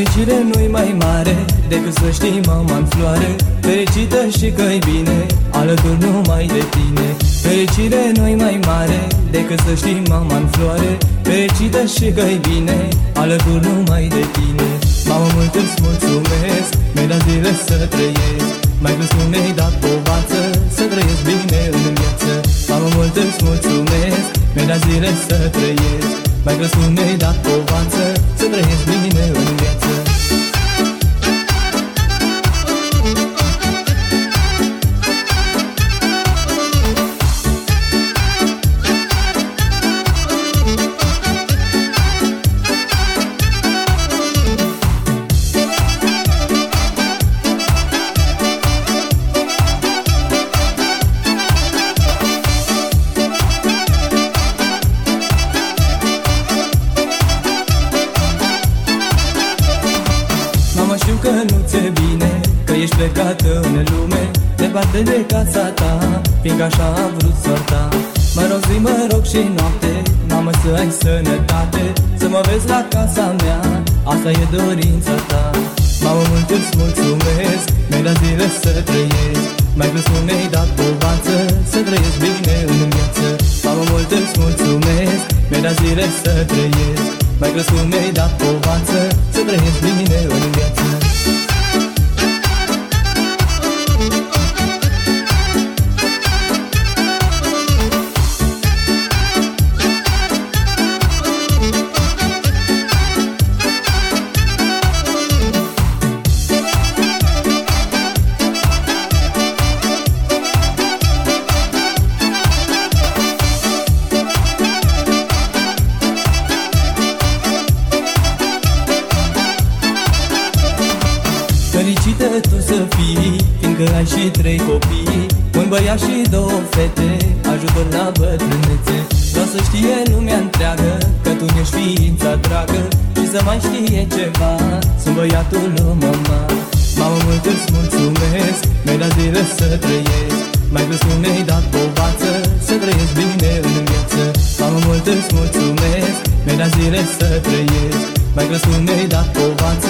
Fericire nu-i mai mare decât să știi mama în floare. Fericită și că-i bine, alături numai de tine. Fericire nu-i mai mare decât să știi mama în floare. Fericită și că-i bine, alături numai de tine. Mamă, mult îți mulțumesc, mi-ai dat zile să trăiesc. Mai crescut mi-ai dat povață, să trăiesc bine în viață. Mamă, mult îți mulțumesc, mi-ai dat zile să trăiesc. Mai crescut mi-ai dat povață, să trăiesc bine în viață ești plecată în lume Departe de casa ta Fiindcă așa a vrut soarta Mă rog zi, mă rog și noapte Mamă să ai sănătate Să mă vezi la casa mea Asta e dorința ta. Mamă mult îți mulțumesc Mi-ai dat zile să trăiesc Mai crescut mi-ai dat povață Să trăiesc bine în viață. Mamă mult îți mulțumesc Mi-ai dat zile să trăiesc Mai crescut mi-ai dat povață Să trăiesc bine în viață să fii, fiindcă ai și trei copii. Un băiat și două fete, ajută la bătrânețe. Vreau să știe lumea întreagă, că tu ești ființa dragă. Și să mai știe ceva, sunt băiatul lui mama. Mamă, mult îți mulțumesc, mi-ai dat zile să trăiesc. Mai crescut mi-ai dat povață, să trăiesc bine în viață. Mamă, mult îți mulțumesc, mi-ai dat zile să trăiesc. Mai crescut mi-ai dat povață,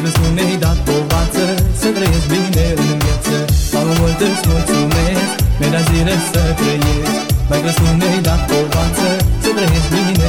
trăiesc Mai crescut mi-ai dat povață, să trăiesc bine în viață. Mamă, mult îți mulțumesc, mi-ai dat zile să trăiesc. Mai crescut mi-ai dat povață, să trăiesc bine